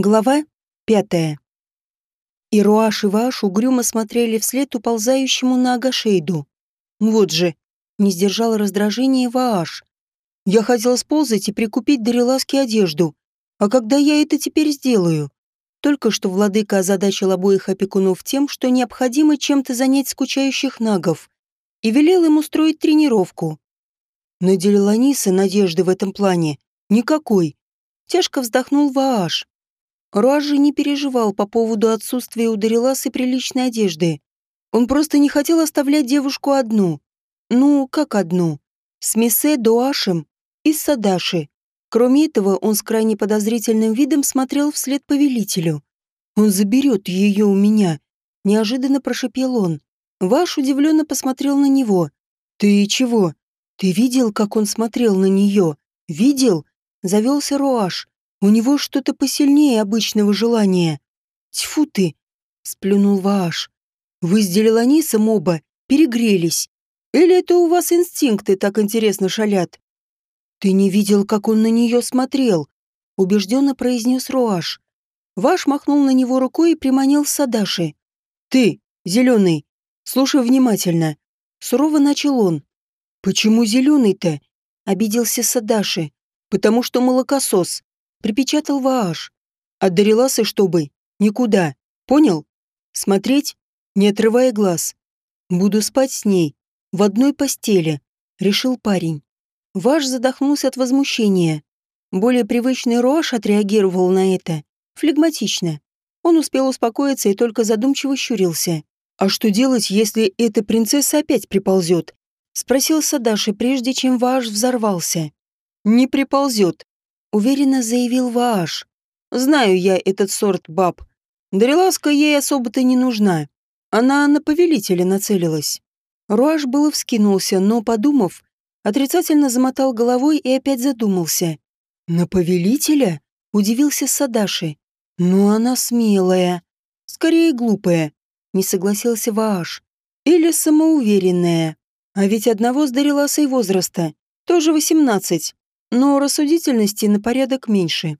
Глава пятая. И Руаш и Ваш угрюмо смотрели вслед уползающему на Агашейду. Вот же, не сдержал раздражение Вааш. Я хотел сползать и прикупить Дариласке одежду. А когда я это теперь сделаю? Только что владыка озадачил обоих опекунов тем, что необходимо чем-то занять скучающих нагов, и велел им устроить тренировку. На Делиланиса надежды в этом плане никакой. Тяжко вздохнул Вааш. Руаш же не переживал по поводу отсутствия у Дариласы приличной одежды. Он просто не хотел оставлять девушку одну. Ну, как одну? С Месе Дуашем и с Садаши. Кроме этого, он с крайне подозрительным видом смотрел вслед повелителю. «Он заберет ее у меня», — неожиданно прошипел он. Ваш удивленно посмотрел на него. «Ты чего? Ты видел, как он смотрел на нее? Видел?» Завелся Руаш. У него что-то посильнее обычного желания. Тьфу ты, сплюнул Вааш. Вы с Делеланисом оба перегрелись. Или это у вас инстинкты так интересно шалят? Ты не видел, как он на нее смотрел, убежденно произнес Руаш. Ваш махнул на него рукой и приманил Садаши. Ты, зеленый, слушай внимательно. Сурово начал он. Почему зеленый-то? Обиделся Садаши. Потому что молокосос. Припечатал Вааш. От Дариласы, чтобы, никуда. Понял? Смотреть, не отрывая глаз. Буду спать с ней. В одной постели. Решил парень. Ваш задохнулся от возмущения. Более привычный Руаш отреагировал на это. Флегматично. Он успел успокоиться и только задумчиво щурился. «А что делать, если эта принцесса опять приползет?» Спросил Садаши, прежде чем Вааш взорвался. «Не приползет», уверенно заявил Вааш. Знаю я этот сорт баб. Дариласка ей особо-то не нужна. Она на повелителя нацелилась. Руаш было вскинулся, но, подумав, отрицательно замотал головой и опять задумался. «На повелителя?» — удивился Садаши. «Ну, она смелая. Скорее, глупая», — не согласился Вааш. «Или самоуверенная. А ведь одного с Дариласой возраста. Тоже восемнадцать но рассудительности на порядок меньше.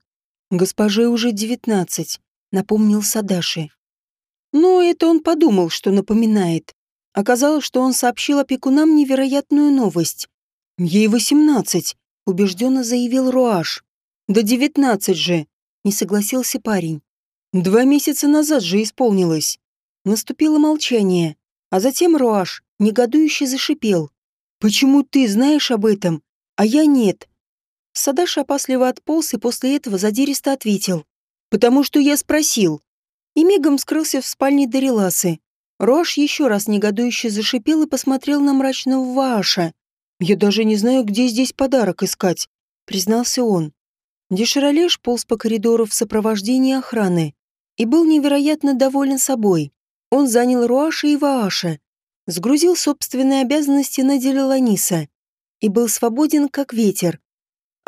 Госпоже уже девятнадцать, напомнил Садаши. Но это он подумал, что напоминает. Оказалось, что он сообщил опекунам невероятную новость. Ей восемнадцать, убежденно заявил Руаш. Да девятнадцать же, не согласился парень. Два месяца назад же исполнилось. Наступило молчание, а затем Руаш негодующе зашипел. «Почему ты знаешь об этом, а я нет?» Садаш опасливо отполз и после этого задиристо ответил. «Потому что я спросил». И мигом скрылся в спальне Дариласы. Рош еще раз негодующе зашипел и посмотрел на мрачного Вааша. «Я даже не знаю, где здесь подарок искать», — признался он. Деширалеш полз по коридору в сопровождении охраны и был невероятно доволен собой. Он занял Руаша и Вааша, сгрузил собственные обязанности на Делеланиса и был свободен, как ветер.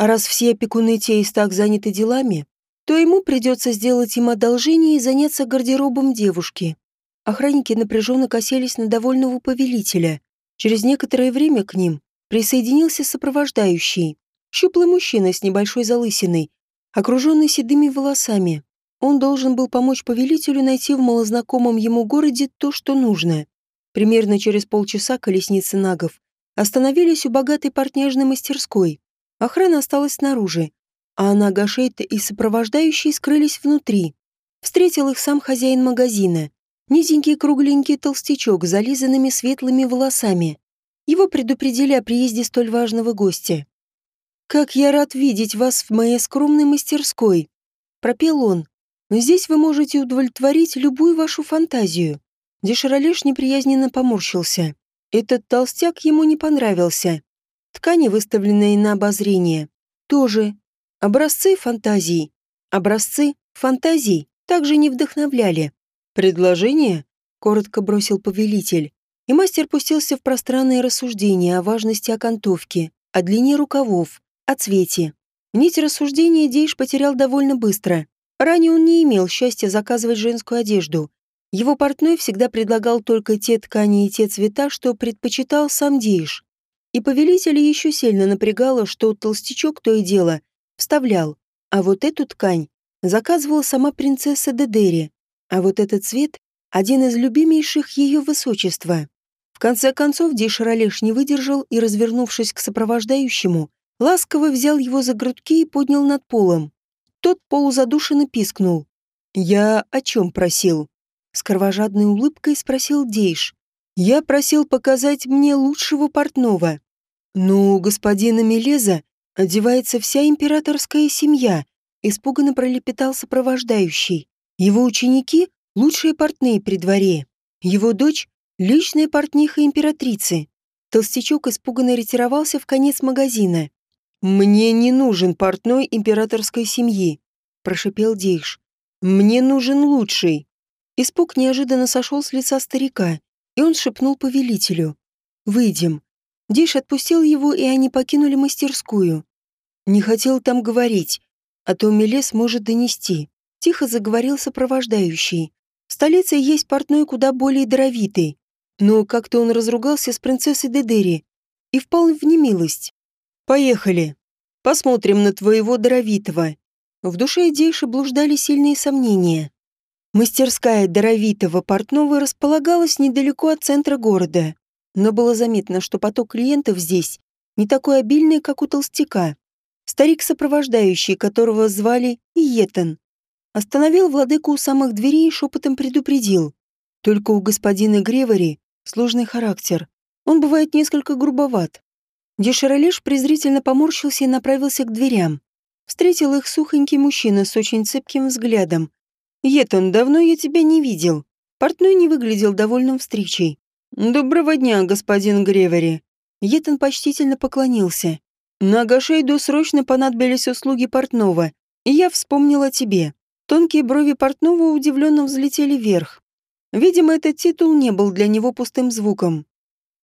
А раз все опекуны Теис так заняты делами, то ему придется сделать им одолжение и заняться гардеробом девушки. Охранники напряженно косились на довольного повелителя. Через некоторое время к ним присоединился сопровождающий. Щуплый мужчина с небольшой залысиной, окруженный седыми волосами. Он должен был помочь повелителю найти в малознакомом ему городе то, что нужно. Примерно через полчаса колесницы нагов остановились у богатой портняжной мастерской. Охрана осталась снаружи, а она, Гашейта и сопровождающие скрылись внутри. Встретил их сам хозяин магазина. Низенький кругленький толстячок с зализанными светлыми волосами. Его предупредили о приезде столь важного гостя. «Как я рад видеть вас в моей скромной мастерской!» Пропел он. «Здесь вы можете удовлетворить любую вашу фантазию». Деширалеш неприязненно поморщился. Этот толстяк ему не понравился. Ткани, выставленные на обозрение, тоже. Образцы фантазий. Образцы фантазий также не вдохновляли. «Предложение?» — коротко бросил повелитель. И мастер пустился в пространные рассуждения о важности окантовки, о длине рукавов, о цвете. Нить рассуждения Дейш потерял довольно быстро. Ранее он не имел счастья заказывать женскую одежду. Его портной всегда предлагал только те ткани и те цвета, что предпочитал сам Дейш. И повелителя еще сильно напрягало, что толстячок то и дело вставлял. А вот эту ткань заказывала сама принцесса Дедери, а вот этот цвет — один из любимейших ее высочества. В конце концов Дейшаролеш не выдержал и, развернувшись к сопровождающему, ласково взял его за грудки и поднял над полом. Тот полузадушенно пискнул. «Я о чем просил?» С кровожадной улыбкой спросил Дейш. «Я просил показать мне лучшего портного. Но у господина Мелеза одевается вся императорская семья», испуганно пролепетал сопровождающий. «Его ученики — лучшие портные при дворе. Его дочь — личная портниха императрицы». Толстячок испуганно ретировался в конец магазина. «Мне не нужен портной императорской семьи», — прошипел Дейш. «Мне нужен лучший». Испуг неожиданно сошел с лица старика, и он шепнул повелителю. «Выйдем». Дейш отпустил его, и они покинули мастерскую. Не хотел там говорить, а то Мелес может донести. Тихо заговорил сопровождающий. В столице есть портной куда более даровитый. Но как-то он разругался с принцессой Дедери и впал в немилость. Поехали. Посмотрим на твоего Доровитого. В душе Дейши блуждали сильные сомнения. Мастерская Доровитого портного располагалась недалеко от центра города, но было заметно, что поток клиентов здесь не такой обильный, как у толстяка. Старик, сопровождающий, которого звали Иетан, остановил владыку у самых дверей и шепотом предупредил. Только у господина Гревари сложный характер. Он бывает несколько грубоват. Деширалеш презрительно поморщился и направился к дверям. Встретил их сухонький мужчина с очень цепким взглядом. «Етон, давно я тебя не видел». Портной не выглядел довольным встречей. «Доброго дня, господин Гревери». Етон почтительно поклонился. «На Агашейду срочно понадобились услуги портного, и я вспомнил о тебе». Тонкие брови портного удивленно взлетели вверх. Видимо, этот титул не был для него пустым звуком.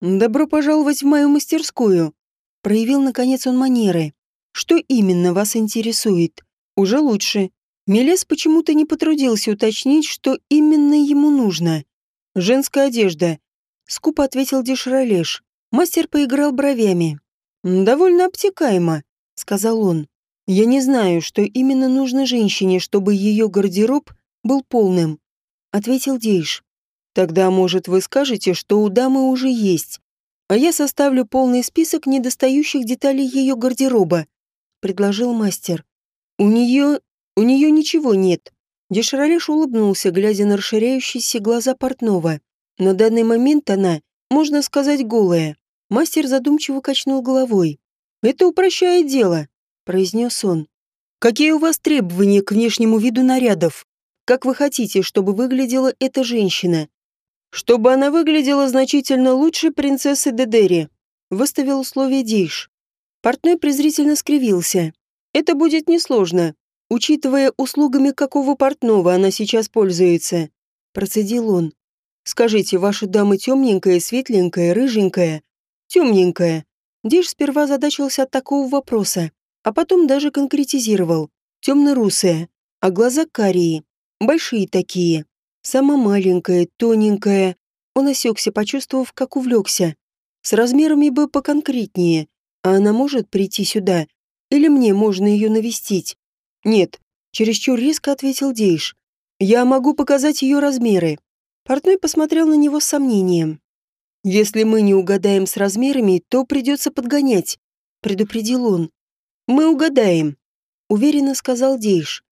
«Добро пожаловать в мою мастерскую», Проявил, наконец, он манеры. Что именно вас интересует? Уже лучше. Мелес почему-то не потрудился уточнить, что именно ему нужно. Женская одежда. Скупо ответил Дешролеш. Мастер поиграл бровями. «Довольно обтекаемо», — сказал он. «Я не знаю, что именно нужно женщине, чтобы ее гардероб был полным», — ответил Дейш. «Тогда, может, вы скажете, что у дамы уже есть, а я составлю полный список недостающих деталей ее гардероба», — предложил мастер. «У нее... у нее ничего нет». Деширалеш улыбнулся, глядя на расширяющиеся глаза портного. На данный момент она, можно сказать, голая. Мастер задумчиво качнул головой. «Это упрощает дело», — произнес он. «Какие у вас требования к внешнему виду нарядов? Как вы хотите, чтобы выглядела эта женщина? Чтобы она выглядела значительно лучше принцессы Дедери, выставил условие Дейш. Портной презрительно скривился. Это будет несложно, учитывая услугами какого портного она сейчас пользуется. Процедил он. Скажите, ваша дама темненькая, светленькая, рыженькая? Темненькая. Дейш сперва задачился от такого вопроса, а потом даже конкретизировал. Темно-русая, а глаза карие, большие такие. Сама маленькая, тоненькая. Он осекся, почувствовав, как увлекся. С размерами бы поконкретнее. А она может прийти сюда? Или мне можно ее навестить? Нет, чересчур резко ответил Дейш. Я могу показать ее размеры. Портной посмотрел на него с сомнением. «Если мы не угадаем с размерами, то придется подгонять», — предупредил он. «Мы угадаем», — уверенно сказал Дейш.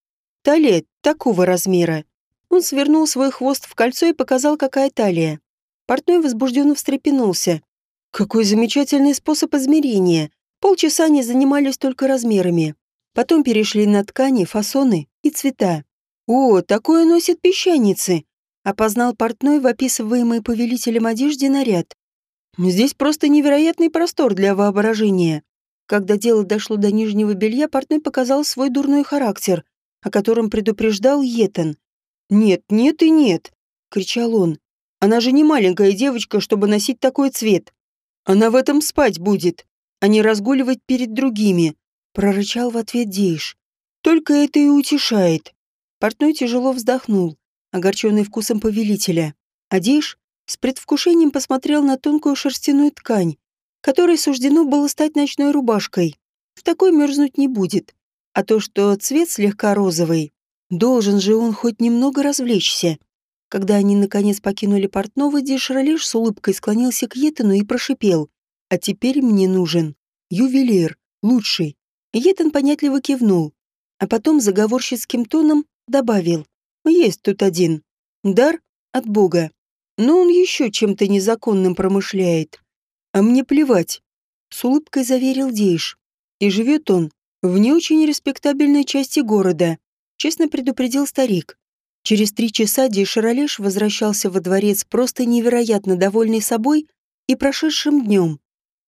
«Талия такого размера. Он свернул свой хвост в кольцо и показал, какая талия. Портной возбужденно встрепенулся. Какой замечательный способ измерения. Полчаса они занимались только размерами. Потом перешли на ткани, фасоны и цвета. «О, такое носят песчаницы!» опознал портной в описываемый повелителем одежде наряд. Здесь просто невероятный простор для воображения. Когда дело дошло до нижнего белья, портной показал свой дурной характер, о котором предупреждал Етан. «Нет, нет и нет!» — кричал он. «Она же не маленькая девочка, чтобы носить такой цвет. Она в этом спать будет, а не разгуливать перед другими», — прорычал в ответ Дейш. «Только это и утешает». Портной тяжело вздохнул, огорченный вкусом повелителя. А Дейш с предвкушением посмотрел на тонкую шерстяную ткань, которой суждено было стать ночной рубашкой. В такой мерзнуть не будет. А то, что цвет слегка розовый, Должен же он хоть немного развлечься. Когда они наконец покинули портного, Дешралеш с улыбкой склонился к Етану и прошипел. «А теперь мне нужен ювелир, лучший». Етан понятливо кивнул, а потом заговорщицким тоном добавил. «Есть тут один. Дар от Бога. Но он еще чем-то незаконным промышляет. А мне плевать», — с улыбкой заверил Дейш. «И живет он в не очень респектабельной части города», — честно предупредил старик. Через три часа Деширалеш возвращался во дворец просто невероятно довольный собой и прошедшим днем.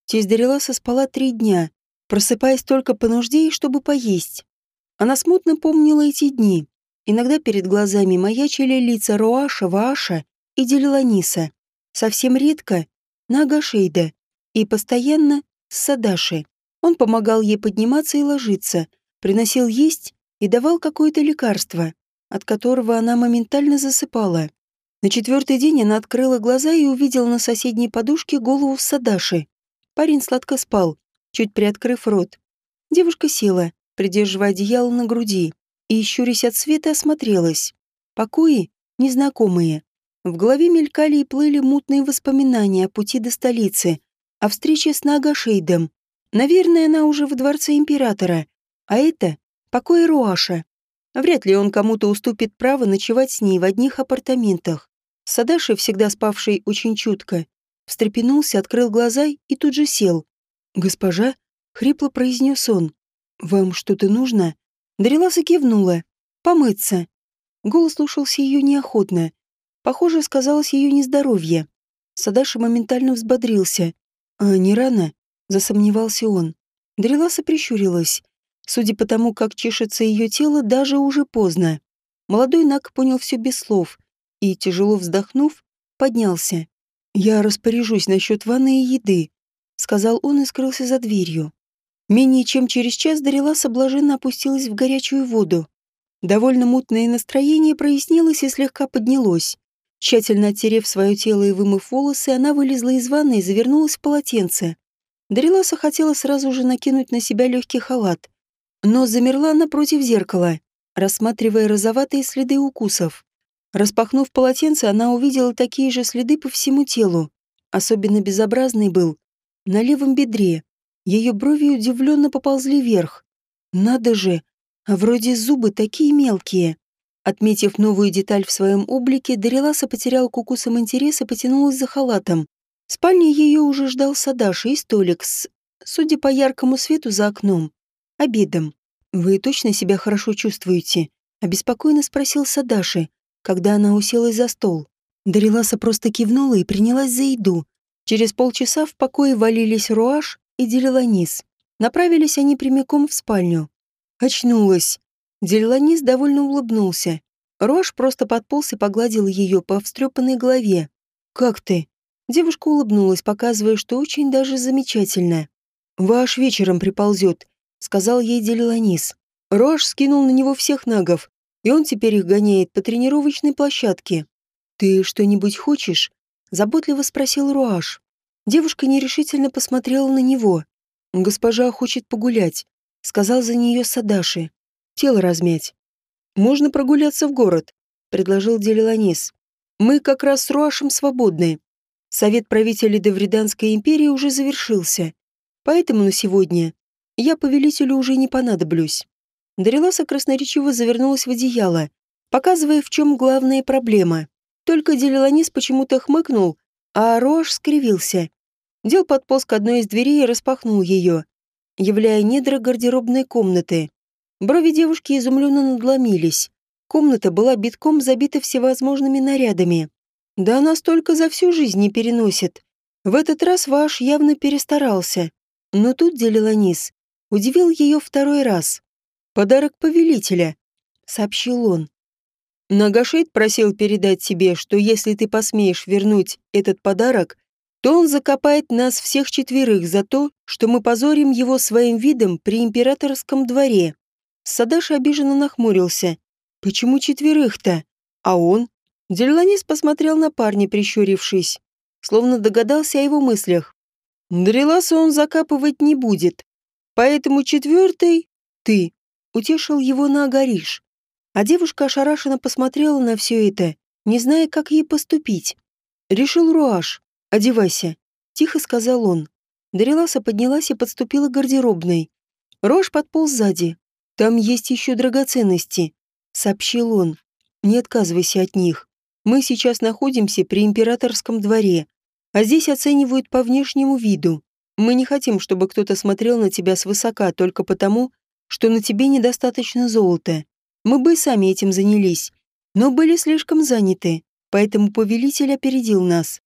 Тесть Дариласа спала три дня, просыпаясь только по нужде и чтобы поесть. Она смутно помнила эти дни. Иногда перед глазами маячили лица Руаша, Вааша и Делиланиса. Совсем редко — Нагашейда. И постоянно с Садаши. Он помогал ей подниматься и ложиться, приносил есть и давал какое-то лекарство от которого она моментально засыпала. На четвертый день она открыла глаза и увидела на соседней подушке голову Садаши. Парень сладко спал, чуть приоткрыв рот. Девушка села, придерживая одеяло на груди, и, щурясь от света, осмотрелась. Покои незнакомые. В голове мелькали и плыли мутные воспоминания о пути до столицы, о встрече с Нагашейдом. Наверное, она уже в дворце императора, а это покой Руаша. Вряд ли он кому-то уступит право ночевать с ней в одних апартаментах. Садаши, всегда спавший очень чутко, встрепенулся, открыл глаза и тут же сел. «Госпожа?» — хрипло произнес он. «Вам что-то нужно?» Дариласа кивнула. «Помыться». Голос слушался ее неохотно. Похоже, сказалось ее нездоровье. Садаши моментально взбодрился. «А не рано?» — засомневался он. Дариласа прищурилась. Судя по тому, как чешется ее тело, даже уже поздно. Молодой Нак понял все без слов и, тяжело вздохнув, поднялся. «Я распоряжусь насчет ванны и еды», — сказал он и скрылся за дверью. Менее чем через час Дариласа блаженно опустилась в горячую воду. Довольно мутное настроение прояснилось и слегка поднялось. Тщательно оттерев свое тело и вымыв волосы, она вылезла из ванны и завернулась в полотенце. Дариласа хотела сразу же накинуть на себя легкий халат, но замерла напротив зеркала, рассматривая розоватые следы укусов. Распахнув полотенце, она увидела такие же следы по всему телу. Особенно безобразный был на левом бедре. Ее брови удивленно поползли вверх. Надо же, а вроде зубы такие мелкие. Отметив новую деталь в своем облике, Дариласа потеряла к укусам интерес и потянулась за халатом. В спальне ее уже ждал Садаши и столик с, судя по яркому свету за окном, обедом. «Вы точно себя хорошо чувствуете?» — обеспокоенно спросил Садаши, когда она уселась за стол. Дариласа просто кивнула и принялась за еду. Через полчаса в покое валились Руаш и Делиланис. Направились они прямиком в спальню. Очнулась. Делиланис довольно улыбнулся. Руаш просто подполз и погладил ее по встрепанной голове. «Как ты?» Девушка улыбнулась, показывая, что очень даже замечательно. «Ваш вечером приползет», — сказал ей Делиланис. Рош скинул на него всех нагов, и он теперь их гоняет по тренировочной площадке. «Ты что-нибудь хочешь?» — заботливо спросил Руаш. Девушка нерешительно посмотрела на него. «Госпожа хочет погулять», — сказал за нее Садаши. «Тело размять». «Можно прогуляться в город», — предложил Делиланис. «Мы как раз с Руашем свободны. Совет правителей Давриданской империи уже завершился. Поэтому на сегодня я повелителю уже не понадоблюсь. Дариласа красноречиво завернулась в одеяло, показывая, в чем главная проблема. Только Делиланис почему-то хмыкнул, а Рош скривился. Дел подполз к одной из дверей и распахнул ее, являя недра гардеробной комнаты. Брови девушки изумленно надломились. Комната была битком забита всевозможными нарядами. Да она столько за всю жизнь не переносит. В этот раз Ваш явно перестарался. Но тут Делиланис удивил ее второй раз. «Подарок повелителя», — сообщил он. Нагашейд просил передать тебе, что если ты посмеешь вернуть этот подарок, то он закопает нас всех четверых за то, что мы позорим его своим видом при императорском дворе. Садаш обиженно нахмурился. Почему четверых-то? А он? Дельланис посмотрел на парня, прищурившись, словно догадался о его мыслях. Дреласа он закапывать не будет, Поэтому четвертый — ты. Утешил его на Агариш. А девушка ошарашенно посмотрела на все это, не зная, как ей поступить. «Решил Руаш. Одевайся», — тихо сказал он. Дариласа поднялась и подступила к гардеробной. Рош подполз сзади. «Там есть еще драгоценности», — сообщил он. «Не отказывайся от них. Мы сейчас находимся при императорском дворе, а здесь оценивают по внешнему виду. Мы не хотим, чтобы кто-то смотрел на тебя свысока только потому, что на тебе недостаточно золота. Мы бы и сами этим занялись, но были слишком заняты, поэтому повелитель опередил нас.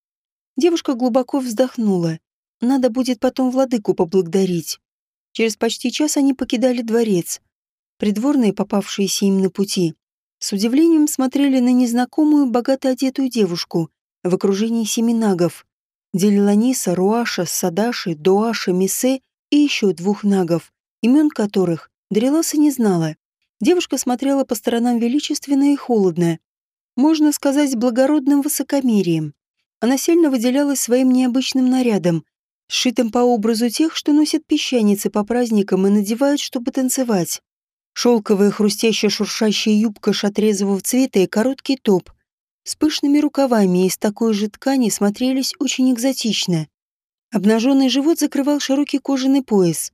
Девушка глубоко вздохнула. Надо будет потом владыку поблагодарить. Через почти час они покидали дворец. Придворные, попавшиеся им на пути, с удивлением смотрели на незнакомую, богато одетую девушку в окружении семи нагов. Делиланиса, Руаша, Садаши, Дуаша, Мисе и еще двух нагов, имен которых Дреласа не знала. Девушка смотрела по сторонам величественно и холодно. Можно сказать, благородным высокомерием. Она сильно выделялась своим необычным нарядом, сшитым по образу тех, что носят песчаницы по праздникам и надевают, чтобы танцевать. Шелковая хрустящая шуршащая юбка шатрезового цвета и короткий топ с пышными рукавами из такой же ткани смотрелись очень экзотично. Обнаженный живот закрывал широкий кожаный пояс,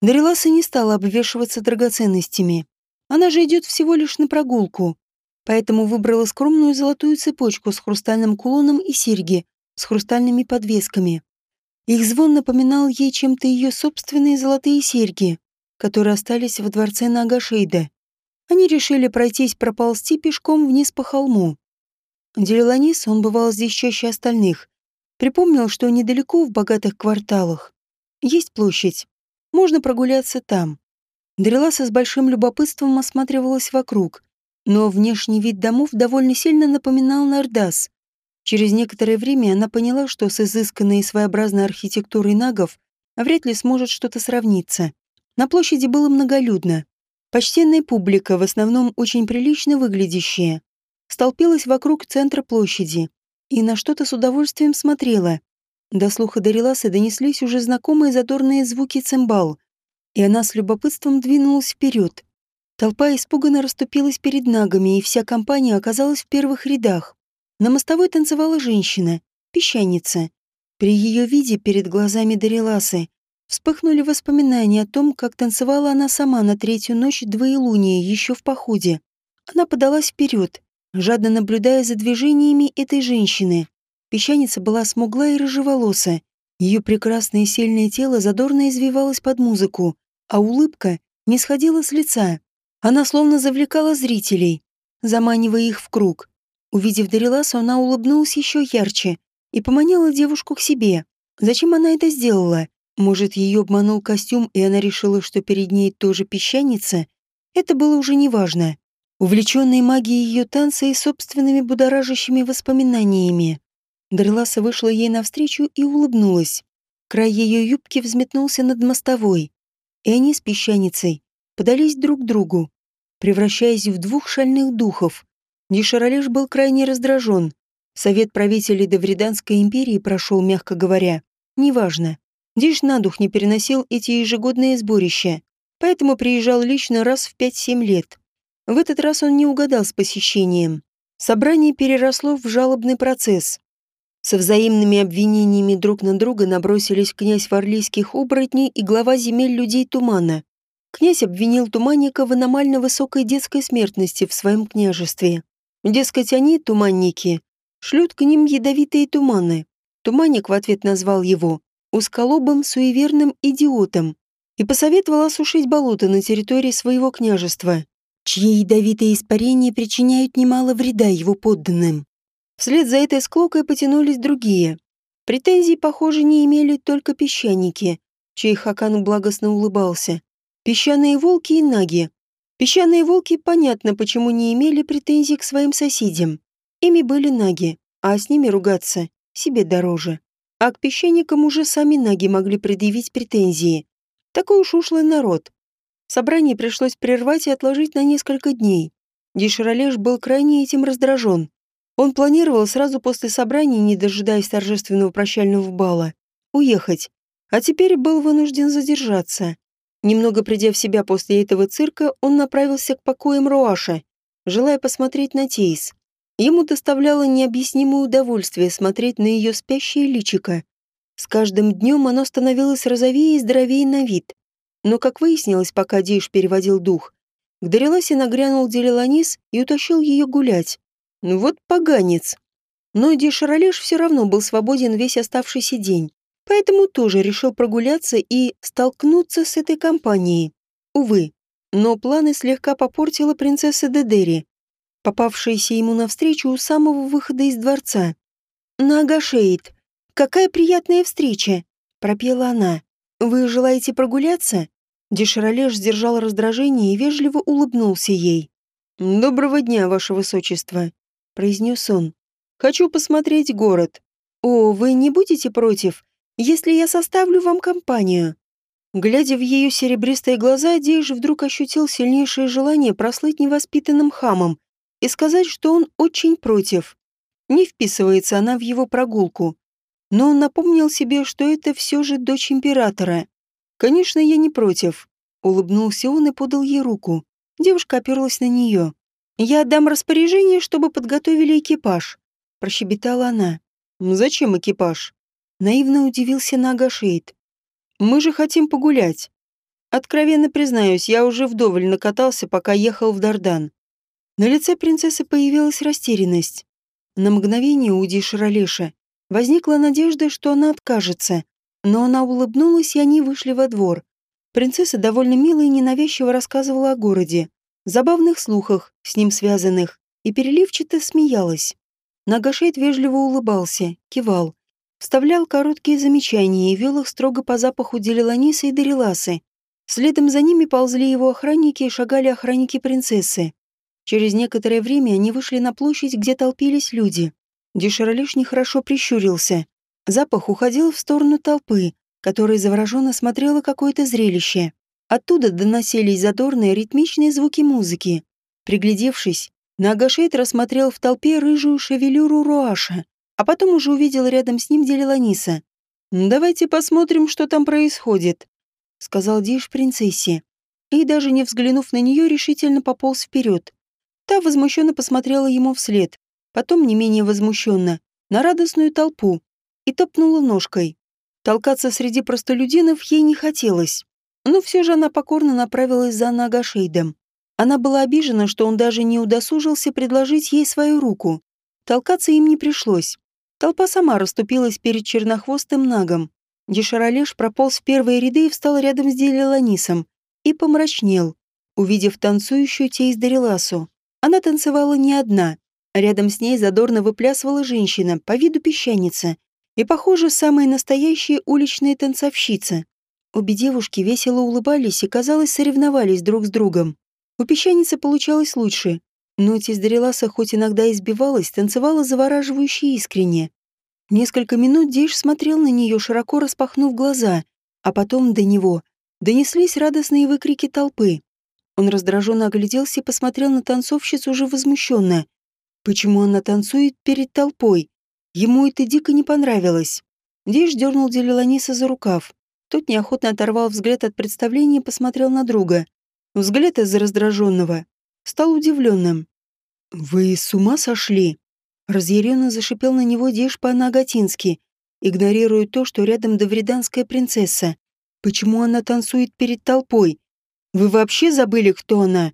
Дариласа не стала обвешиваться драгоценностями. Она же идет всего лишь на прогулку. Поэтому выбрала скромную золотую цепочку с хрустальным кулоном и серьги с хрустальными подвесками. Их звон напоминал ей чем-то ее собственные золотые серьги, которые остались во дворце Нагашейда. Они решили пройтись проползти пешком вниз по холму. Делиланис, он бывал здесь чаще остальных, припомнил, что недалеко в богатых кварталах есть площадь, можно прогуляться там. Дреласа с большим любопытством осматривалась вокруг, но внешний вид домов довольно сильно напоминал Нардас. Через некоторое время она поняла, что с изысканной и своеобразной архитектурой нагов вряд ли сможет что-то сравниться. На площади было многолюдно. Почтенная публика, в основном очень прилично выглядящая, столпилась вокруг центра площади и на что-то с удовольствием смотрела. До слуха Дариласы донеслись уже знакомые задорные звуки цимбал, и она с любопытством двинулась вперед. Толпа испуганно расступилась перед нагами, и вся компания оказалась в первых рядах. На мостовой танцевала женщина, песчаница. При ее виде перед глазами Дариласы вспыхнули воспоминания о том, как танцевала она сама на третью ночь двоелуния еще в походе. Она подалась вперед, жадно наблюдая за движениями этой женщины. Песчаница была смугла и рыжеволоса. Ее прекрасное и сильное тело задорно извивалось под музыку, а улыбка не сходила с лица. Она словно завлекала зрителей, заманивая их в круг. Увидев Дариласу, она улыбнулась еще ярче и поманила девушку к себе. Зачем она это сделала? Может, ее обманул костюм, и она решила, что перед ней тоже песчаница? Это было уже неважно. Увлеченной магией ее танца и собственными будоражащими воспоминаниями, Дарласа вышла ей навстречу и улыбнулась. Край ее юбки взметнулся над мостовой, и они с песчаницей подались друг к другу, превращаясь в двух шальных духов. Дишаралеш был крайне раздражен. Совет правителей Давриданской империи прошел, мягко говоря. Неважно. Диш на дух не переносил эти ежегодные сборища, поэтому приезжал лично раз в 5-7 лет. В этот раз он не угадал с посещением. Собрание переросло в жалобный процесс. Со взаимными обвинениями друг на друга набросились князь Варлийских оборотней и глава земель людей Тумана. Князь обвинил Туманника в аномально высокой детской смертности в своем княжестве. Дескать, они, туманники, шлют к ним ядовитые туманы. Туманник в ответ назвал его узколобым суеверным идиотом и посоветовал осушить болото на территории своего княжества, чьи ядовитые испарения причиняют немало вреда его подданным. Вслед за этой склокой потянулись другие. Претензий, похоже, не имели только песчаники, чей Хакан благостно улыбался. Песчаные волки и наги. Песчаные волки, понятно, почему не имели претензий к своим соседям. Ими были наги, а с ними ругаться себе дороже. А к песчаникам уже сами наги могли предъявить претензии. Такой уж ушлый народ. Собрание пришлось прервать и отложить на несколько дней. Диширалеш был крайне этим раздражен. Он планировал сразу после собрания, не дожидаясь торжественного прощального бала, уехать, а теперь был вынужден задержаться. Немного придя в себя после этого цирка, он направился к покоям Руаша желая посмотреть на Тейс. Ему доставляло необъяснимое удовольствие смотреть на ее спящее личико. С каждым днем оно становилось розовее и здоровее на вид. Но, как выяснилось, пока Дейш переводил дух, к Дареласе нагрянул Делеланис и утащил ее гулять. Ну вот поганец. Но Дешаролеш все равно был свободен весь оставшийся день, поэтому тоже решил прогуляться и столкнуться с этой компанией. Увы, но планы слегка попортила принцесса Дедери, попавшаяся ему навстречу у самого выхода из дворца. «Нагашейд, какая приятная встреча!» — пропела она. «Вы желаете прогуляться?» Деширалеш сдержал раздражение и вежливо улыбнулся ей. «Доброго дня, ваше высочество», — произнес он. «Хочу посмотреть город. О, вы не будете против, если я составлю вам компанию?» Глядя в ее серебристые глаза, Дейж вдруг ощутил сильнейшее желание прослыть невоспитанным хамом и сказать, что он очень против. Не вписывается она в его прогулку. Но он напомнил себе, что это все же дочь императора. «Конечно, я не против», — улыбнулся он и подал ей руку. Девушка оперлась на нее. «Я отдам распоряжение, чтобы подготовили экипаж», — прощебетала она. «Зачем экипаж?» Наивно удивился Нагашейд. Мы же хотим погулять. Откровенно признаюсь, я уже вдоволь накатался, пока ехал в Дардан. На лице принцессы появилась растерянность. На мгновение у Ди Шаролеша возникла надежда, что она откажется, но она улыбнулась, и они вышли во двор. Принцесса довольно мило и ненавязчиво рассказывала о городе, забавных слухах, с ним связанных, и переливчато смеялась. Нагашейд вежливо улыбался, кивал, вставлял короткие замечания и вел их строго по запаху Делиланиса и Дариласы. Следом за ними ползли его охранники и шагали охранники принцессы. Через некоторое время они вышли на площадь, где толпились люди. Деширалиш нехорошо прищурился. Запах уходил в сторону толпы, которая завороженно смотрела какое-то зрелище. Оттуда доносились задорные ритмичные звуки музыки. Приглядевшись, Нагашейт рассмотрел в толпе рыжую шевелюру Руаша, а потом уже увидел рядом с ним Делиланиса. «Давайте посмотрим, что там происходит», — сказал Диш принцессе. И даже не взглянув на нее, решительно пополз вперед. Та возмущенно посмотрела ему вслед, потом не менее возмущенно, на радостную толпу, и топнула ножкой. Толкаться среди простолюдинов ей не хотелось. Но все же она покорно направилась за Нагашейдом. Она была обижена, что он даже не удосужился предложить ей свою руку. Толкаться им не пришлось. Толпа сама расступилась перед чернохвостым нагом. Дешаролеш прополз в первые ряды и встал рядом с Делиланисом. И помрачнел, увидев танцующую Тейс Дариласу. Она танцевала не одна. Рядом с ней задорно выплясывала женщина, по виду песчаница. И, похоже, самая настоящая уличная танцовщица. Обе девушки весело улыбались и, казалось, соревновались друг с другом. У песчаницы получалось лучше, но Тиздареласа хоть иногда избивалась, танцевала завораживающе искренне. Несколько минут Дейш смотрел на нее, широко распахнув глаза, а потом до него донеслись радостные выкрики толпы. Он раздраженно огляделся и посмотрел на танцовщицу уже возмущенно. Почему она танцует перед толпой? Ему это дико не понравилось. Дейш дернул Делиланиса за рукав. Тот неохотно оторвал взгляд от представления и посмотрел на друга. Взгляд из-за раздраженного стал удивленным. «Вы с ума сошли?» Разъяренно зашипел на него Деш по-нагатински, игнорируя то, что рядом давриданская принцесса. «Почему она танцует перед толпой? Вы вообще забыли, кто она?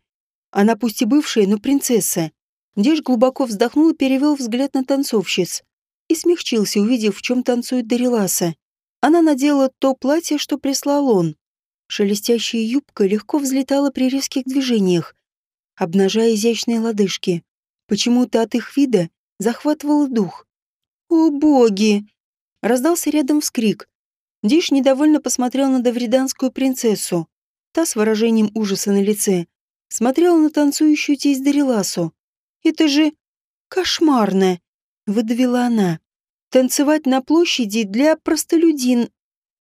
Она пусть и бывшая, но принцесса». Деш глубоко вздохнул и перевел взгляд на танцовщиц. И смягчился, увидев, в чем танцует Дариласа. Она надела то платье, что прислал он. Шелестящая юбка легко взлетала при резких движениях, обнажая изящные лодыжки. Почему-то от их вида захватывал дух. «О, боги!» Раздался рядом вскрик. Диш недовольно посмотрел на давриданскую принцессу. Та с выражением ужаса на лице смотрела на танцующую тесть Дариласу. «Это же кошмарно!» — выдавила она. «Танцевать на площади для простолюдин.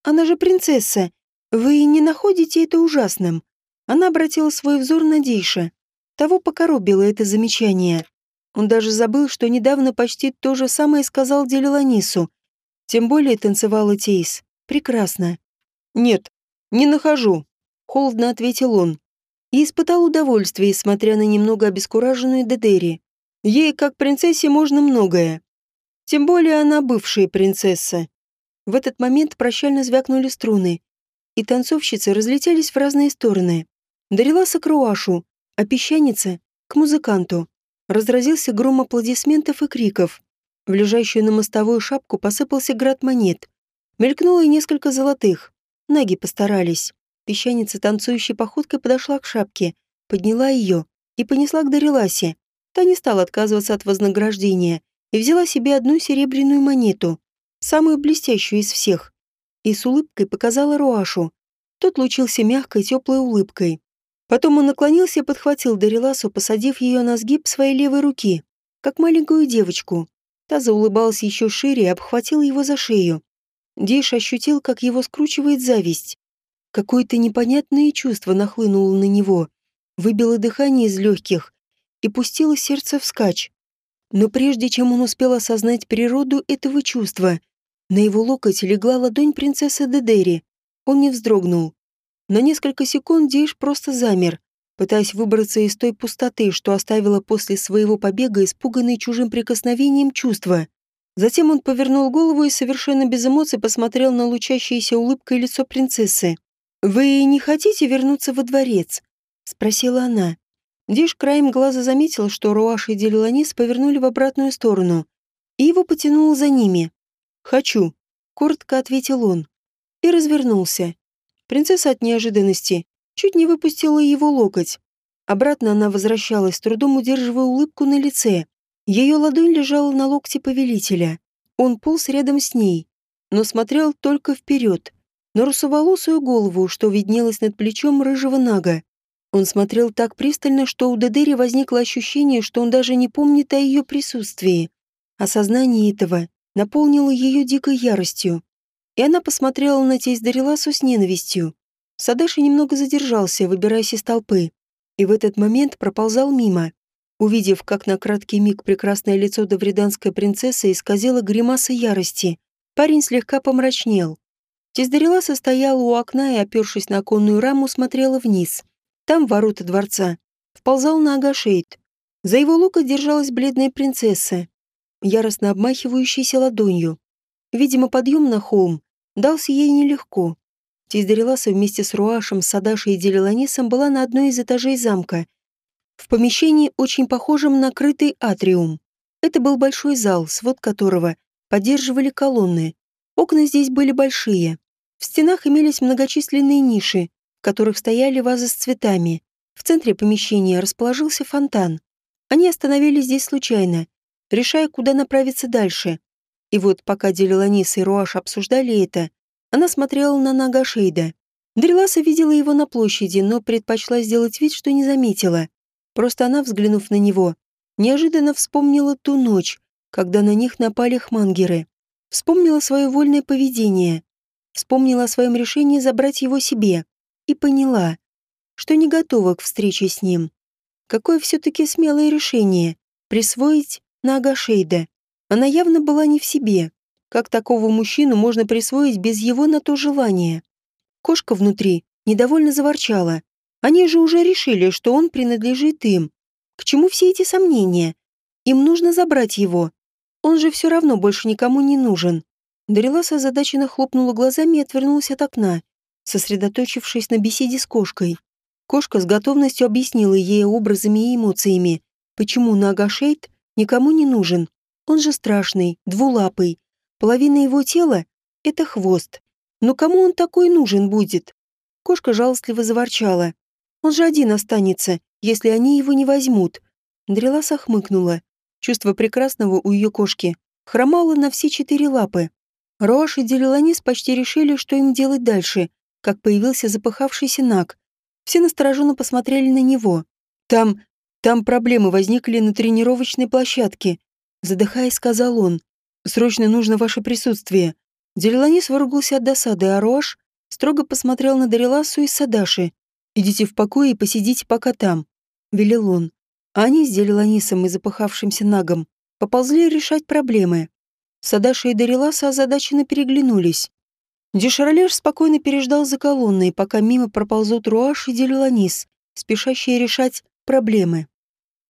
Она же принцесса. Вы не находите это ужасным?» Она обратила свой взор на Дейша. Того покоробило это замечание. Он даже забыл, что недавно почти то же самое сказал Делиланису. Тем более танцевала Тейс. Прекрасно. «Нет, не нахожу», — холодно ответил он. и испытал удовольствие, смотря на немного обескураженную Дедери. Ей, как принцессе, можно многое. Тем более она бывшая принцесса. В этот момент прощально звякнули струны, и танцовщицы разлетелись в разные стороны. Дариласа к Руашу, а песчаница — к музыканту. Разразился гром аплодисментов и криков. В лежащую на мостовую шапку посыпался град монет. Мелькнуло и несколько золотых. Наги постарались. Песчаница танцующей походкой подошла к шапке, подняла ее и понесла к Дариласе. Та не стала отказываться от вознаграждения и взяла себе одну серебряную монету, самую блестящую из всех, и с улыбкой показала Руашу. Тот лучился мягкой, теплой улыбкой. Потом он наклонился и подхватил Дариласу, посадив ее на сгиб своей левой руки, как маленькую девочку. Та заулыбалась еще шире и обхватил его за шею. Дейш ощутил, как его скручивает зависть. Какое-то непонятное чувство нахлынуло на него, выбило дыхание из легких и пустило сердце вскачь. Но прежде чем он успел осознать природу этого чувства, на его локоть легла ладонь принцессы Дедери. Он не вздрогнул. На несколько секунд Дейш просто замер, пытаясь выбраться из той пустоты, что оставила после своего побега испуганный чужим прикосновением чувства. Затем он повернул голову и совершенно без эмоций посмотрел на лучащееся улыбкой лицо принцессы. «Вы не хотите вернуться во дворец?» — спросила она. Диш краем глаза заметил, что Руаш и Делиланис повернули в обратную сторону, и его потянуло за ними. «Хочу», — коротко ответил он. И развернулся. Принцесса от неожиданности чуть не выпустила его локоть. Обратно она возвращалась, трудом удерживая улыбку на лице. Ее ладонь лежала на локте повелителя. Он полз рядом с ней, но смотрел только вперед на русоволосую голову, что виднелась над плечом рыжего нага. Он смотрел так пристально, что у Дедери возникло ощущение, что он даже не помнит о ее присутствии. Осознание этого наполнило ее дикой яростью. И она посмотрела на тесть Дариласу с ненавистью. Садаши немного задержался, выбираясь из толпы, и в этот момент проползал мимо. Увидев, как на краткий миг прекрасное лицо давриданской принцессы исказило гримаса ярости, парень слегка помрачнел. Тиздарила состояла у окна и, опершись на оконную раму, смотрела вниз. Там ворота дворца. Вползал на Агашейд. За его лука держалась бледная принцесса, яростно обмахивающаяся ладонью. Видимо, подъем на холм дался ей нелегко. Тиздариласа вместе с Руашем, Садашей и Делиланисом была на одной из этажей замка. В помещении, очень похожем на крытый атриум. Это был большой зал, свод которого поддерживали колонны. Окна здесь были большие. В стенах имелись многочисленные ниши, которых стояли вазы с цветами. В центре помещения расположился фонтан. Они остановились здесь случайно, решая, куда направиться дальше. И вот, пока Делиланис и Руаш обсуждали это, она смотрела на нога Шейда. Дреласа видела его на площади, но предпочла сделать вид, что не заметила. Просто она, взглянув на него, неожиданно вспомнила ту ночь, когда на них напали хмангеры. Вспомнила свое вольное поведение, вспомнила о своем решении забрать его себе и поняла, что не готова к встрече с ним. Какое все-таки смелое решение присвоить Нага Шейда. Она явно была не в себе. Как такого мужчину можно присвоить без его на то желания? Кошка внутри недовольно заворчала. Они же уже решили, что он принадлежит им. К чему все эти сомнения? Им нужно забрать его. Он же все равно больше никому не нужен. Дарилас озадаченно хлопнула глазами и отвернулась от окна, сосредоточившись на беседе с кошкой. Кошка с готовностью объяснила ей образами и эмоциями, почему Нагашейт никому не нужен. Он же страшный, двулапый. Половина его тела — это хвост. Но кому он такой нужен будет? Кошка жалостливо заворчала. Он же один останется, если они его не возьмут. Дреласа хмыкнула. Чувство прекрасного у ее кошки хромало на все четыре лапы. Роаш и Делиланис почти решили, что им делать дальше, как появился запыхавшийся Наг. Все настороженно посмотрели на него. «Там... там проблемы возникли на тренировочной площадке», задыхаясь, сказал он. «Срочно нужно ваше присутствие». Делиланис выругался от досады, а Роаш строго посмотрел на Дариласу и Садаши. «Идите в покой и посидите пока там», — велел он. А они с Делиланисом и запыхавшимся Нагом поползли решать проблемы. Садаша и Дариласа озадаченно переглянулись. Дешаролеш спокойно переждал за колонной, пока мимо проползут Руаш и Делиланис, спешащие решать проблемы.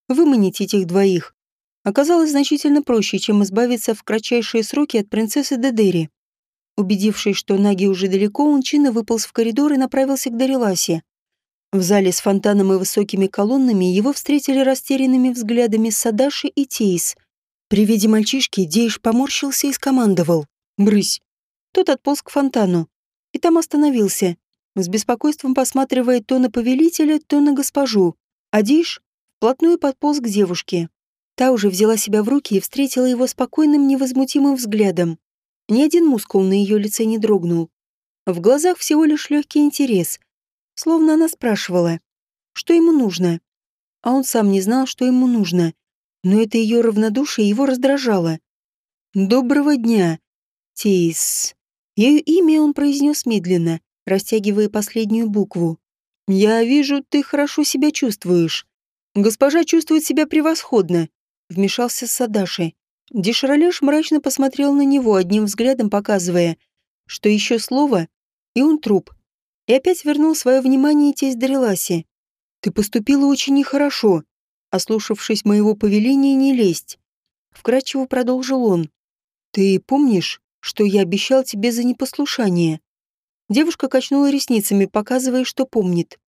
Выманить этих двоих оказалось значительно проще, чем избавиться в кратчайшие сроки от принцессы Дедери. Убедившись, что Наги уже далеко, он чинно выполз в коридор и направился к Дариласе. В зале с фонтаном и высокими колоннами его встретили растерянными взглядами Садаши и Тейс. При виде мальчишки Дейш поморщился и скомандовал. «Брысь!» Тот отполз к фонтану. И там остановился, с беспокойством посматривая то на повелителя, то на госпожу. А Дейш вплотную подполз к девушке. Та уже взяла себя в руки и встретила его спокойным, невозмутимым взглядом. Ни один мускул на ее лице не дрогнул. В глазах всего лишь легкий интерес. Словно она спрашивала, что ему нужно. А он сам не знал, что ему нужно. Но это ее равнодушие его раздражало. «Доброго дня, Тейс». Ее имя он произнес медленно, растягивая последнюю букву. «Я вижу, ты хорошо себя чувствуешь. Госпожа чувствует себя превосходно», — вмешался Садаши. Деширалеш мрачно посмотрел на него, одним взглядом показывая, что еще слово, и он труп. И опять вернул свое внимание тесть Дареласи. «Ты поступила очень нехорошо, ослушавшись моего повеления не лезть». Вкратчиво продолжил он. «Ты помнишь, что я обещал тебе за непослушание?» Девушка качнула ресницами, показывая, что помнит.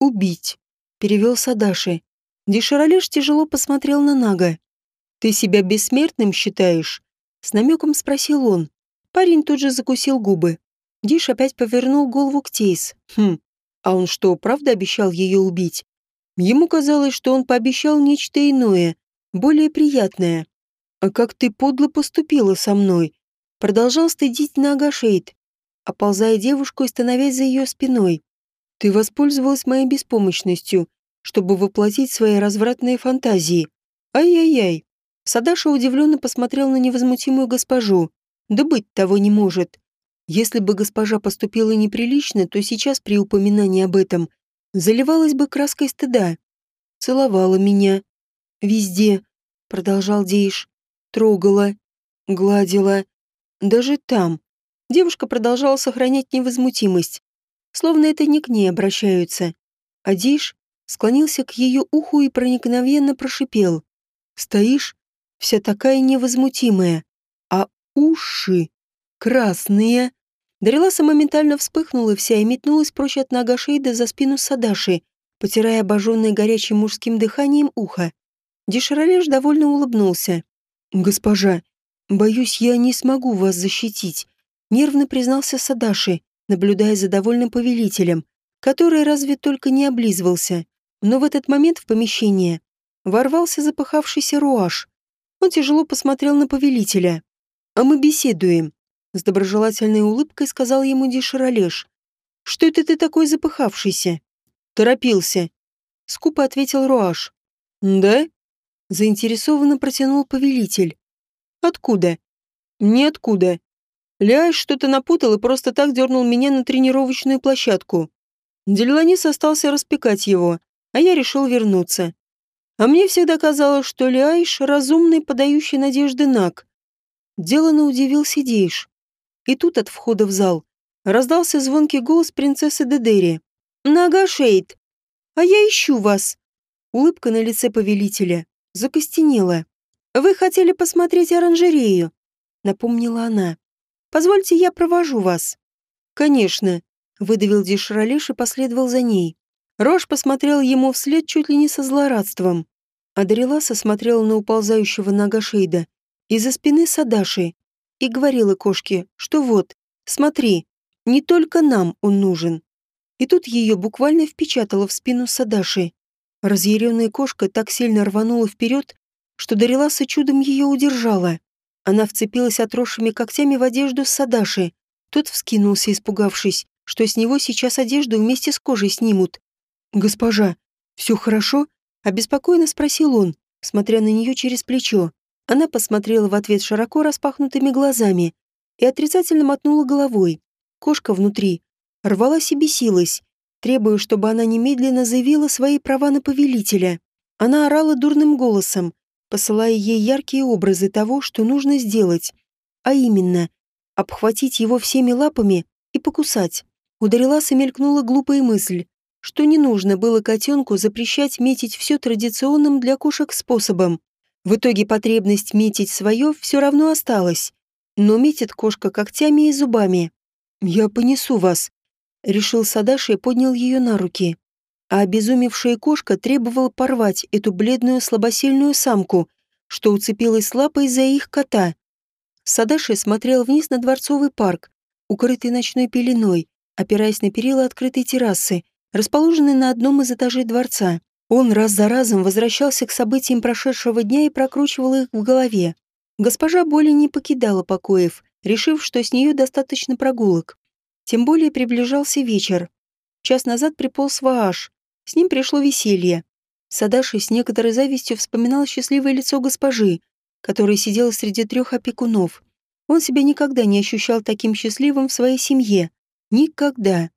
«Убить», — перевел Садаши. Деширалеш тяжело посмотрел на Нага. «Ты себя бессмертным считаешь?» С намеком спросил он. Парень тут же закусил губы. Диш опять повернул голову к Тейс. Хм, а он что, правда обещал ее убить? Ему казалось, что он пообещал нечто иное, более приятное. «А как ты подло поступила со мной?» Продолжал стыдить Нагашейд, оползая девушку и становясь за ее спиной. «Ты воспользовалась моей беспомощностью, чтобы воплотить свои развратные фантазии. Ай-яй-яй!» Садаша удивленно посмотрел на невозмутимую госпожу. Да быть того не может. Если бы госпожа поступила неприлично, то сейчас при упоминании об этом заливалась бы краской стыда. Целовала меня. Везде, продолжал Дейш. Трогала, гладила. Даже там. Девушка продолжала сохранять невозмутимость, словно это не к ней обращаются. А Дейш склонился к ее уху и проникновенно прошипел. «Стоишь вся такая невозмутимая, а уши красные. Дариласа моментально вспыхнула вся и метнулась прочь от нога Шейда за спину Садаши, потирая обожженное горячим мужским дыханием ухо. Деширалеш довольно улыбнулся. «Госпожа, боюсь, я не смогу вас защитить», — нервно признался Садаши, наблюдая за довольным повелителем, который разве только не облизывался. Но в этот момент в помещение ворвался запыхавшийся руаш. Он тяжело посмотрел на повелителя. «А мы беседуем», — с доброжелательной улыбкой сказал ему Диширалеш. «Что это ты такой запыхавшийся?» «Торопился», — скупо ответил Руаш. «Да?» — заинтересованно протянул повелитель. «Откуда?» «Ниоткуда. Ляш что-то напутал и просто так дернул меня на тренировочную площадку. Дельланис остался распекать его, а я решил вернуться. А мне всегда казалось, что Лиайш — разумный, подающий надежды Наг. Делано удивился Дейш. И тут от входа в зал раздался звонкий голос принцессы Дедери. «Нага, Шейд! А я ищу вас!» Улыбка на лице повелителя закостенела. «Вы хотели посмотреть оранжерею?» Напомнила она. «Позвольте, я провожу вас». «Конечно», — выдавил Дишралеш и последовал за ней. Рош посмотрел ему вслед чуть ли не со злорадством. А Дариласа смотрела на уползающего нога Шейда из-за спины Садаши и говорила кошке, что вот, смотри, не только нам он нужен. И тут ее буквально впечатало в спину Садаши. Разъяренная кошка так сильно рванула вперед, что Дариласа чудом ее удержала. Она вцепилась отросшими когтями в одежду Садаши. Тот вскинулся, испугавшись, что с него сейчас одежду вместе с кожей снимут. «Госпожа, все хорошо?» – обеспокоенно спросил он, смотря на нее через плечо. Она посмотрела в ответ широко распахнутыми глазами и отрицательно мотнула головой. Кошка внутри рвалась и бесилась, требуя, чтобы она немедленно заявила свои права на повелителя. Она орала дурным голосом, посылая ей яркие образы того, что нужно сделать, а именно обхватить его всеми лапами и покусать. У Дариласа мелькнула глупая мысль, что не нужно было котенку запрещать метить все традиционным для кошек способом. В итоге потребность метить свое все равно осталась. Но метит кошка когтями и зубами. «Я понесу вас», — решил Садаши и поднял ее на руки. А обезумевшая кошка требовала порвать эту бледную слабосильную самку, что уцепилась лапой за их кота. Садаши смотрел вниз на дворцовый парк, укрытый ночной пеленой, опираясь на перила открытой террасы, расположенной на одном из этажей дворца. Он раз за разом возвращался к событиям прошедшего дня и прокручивал их в голове. Госпожа более не покидала покоев, решив, что с нее достаточно прогулок. Тем более приближался вечер. Час назад приполз Вааш. С ним пришло веселье. Садаши с некоторой завистью вспоминал счастливое лицо госпожи, которая сидела среди трех опекунов. Он себя никогда не ощущал таким счастливым в своей семье. Никогда.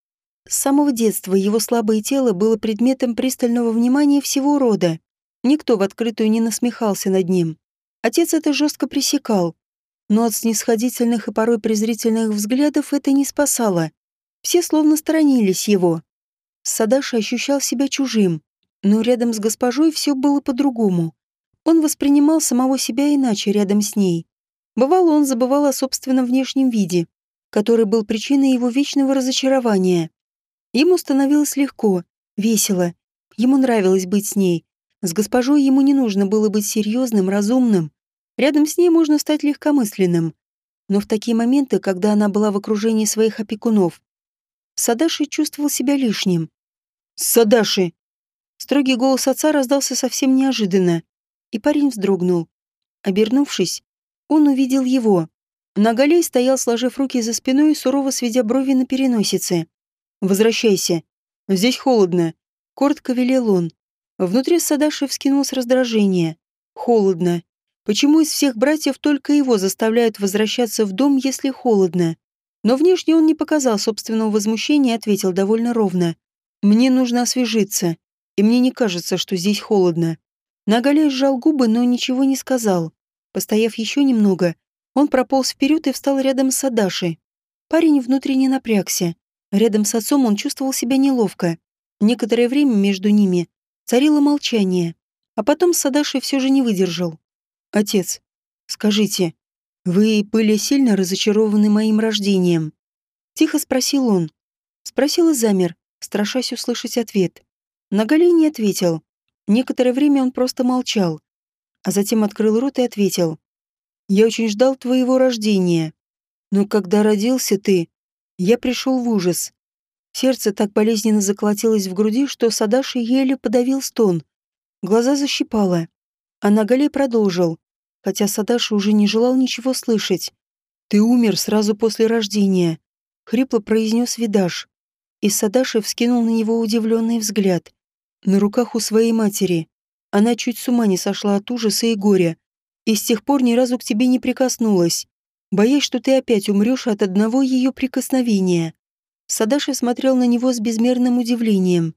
С самого детства его слабое тело было предметом пристального внимания всего рода. Никто в открытую не насмехался над ним. Отец это жестко пресекал. Но от снисходительных и порой презрительных взглядов это не спасало. Все словно сторонились его. Садаши ощущал себя чужим, но рядом с госпожой все было по-другому. Он воспринимал самого себя иначе рядом с ней. Бывало, он забывал о собственном внешнем виде, который был причиной его вечного разочарования. Ему становилось легко, весело. Ему нравилось быть с ней. С госпожой ему не нужно было быть серьезным, разумным. Рядом с ней можно стать легкомысленным. Но в такие моменты, когда она была в окружении своих опекунов, Садаши чувствовал себя лишним. «Садаши!» Строгий голос отца раздался совсем неожиданно, и парень вздрогнул. Обернувшись, он увидел его. Наголей стоял, сложив руки за спиной и сурово сведя брови на переносице. «Возвращайся. Здесь холодно», — коротко велел он. Внутри Садаши вскинулось раздражение. «Холодно. Почему из всех братьев только его заставляют возвращаться в дом, если холодно?» Но внешне он не показал собственного возмущения и ответил довольно ровно. «Мне нужно освежиться, и мне не кажется, что здесь холодно». Наголей сжал губы, но ничего не сказал. Постояв еще немного, он прополз вперед и встал рядом с Садашей. Парень внутренне напрягся. Рядом с отцом он чувствовал себя неловко. Некоторое время между ними царило молчание, а потом Садаши все же не выдержал. «Отец, скажите, вы были сильно разочарованы моим рождением?» Тихо спросил он. Спросил и замер, страшась услышать ответ. Наголей не ответил. Некоторое время он просто молчал, а затем открыл рот и ответил. «Я очень ждал твоего рождения. Но когда родился ты, я пришел в ужас. Сердце так болезненно заколотилось в груди, что Садаши еле подавил стон. Глаза защипало. А Нагалей продолжил, хотя Садаши уже не желал ничего слышать. «Ты умер сразу после рождения», — хрипло произнес Видаш. И Садаши вскинул на него удивленный взгляд. На руках у своей матери. Она чуть с ума не сошла от ужаса и горя. И с тех пор ни разу к тебе не прикоснулась боясь, что ты опять умрешь от одного ее прикосновения. Садаши смотрел на него с безмерным удивлением.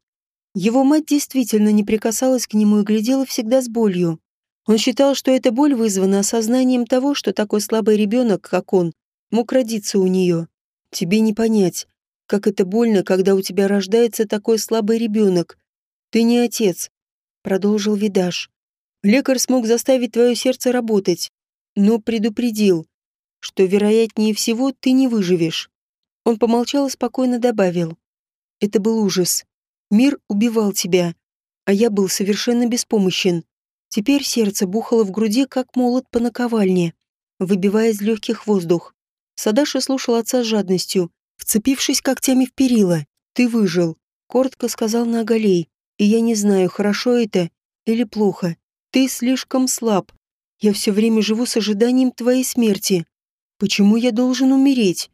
Его мать действительно не прикасалась к нему и глядела всегда с болью. Он считал, что эта боль вызвана осознанием того, что такой слабый ребенок, как он, мог родиться у нее. Тебе не понять, как это больно, когда у тебя рождается такой слабый ребенок. Ты не отец, продолжил Видаш. Лекарь смог заставить твое сердце работать, но предупредил, что, вероятнее всего, ты не выживешь. Он помолчал и спокойно добавил. Это был ужас. Мир убивал тебя, а я был совершенно беспомощен. Теперь сердце бухало в груди, как молот по наковальне, выбивая из легких воздух. Садаша слушал отца с жадностью, вцепившись когтями в перила. «Ты выжил», — коротко сказал Наголей. «И я не знаю, хорошо это или плохо. Ты слишком слаб. Я все время живу с ожиданием твоей смерти. Почему я должен умереть?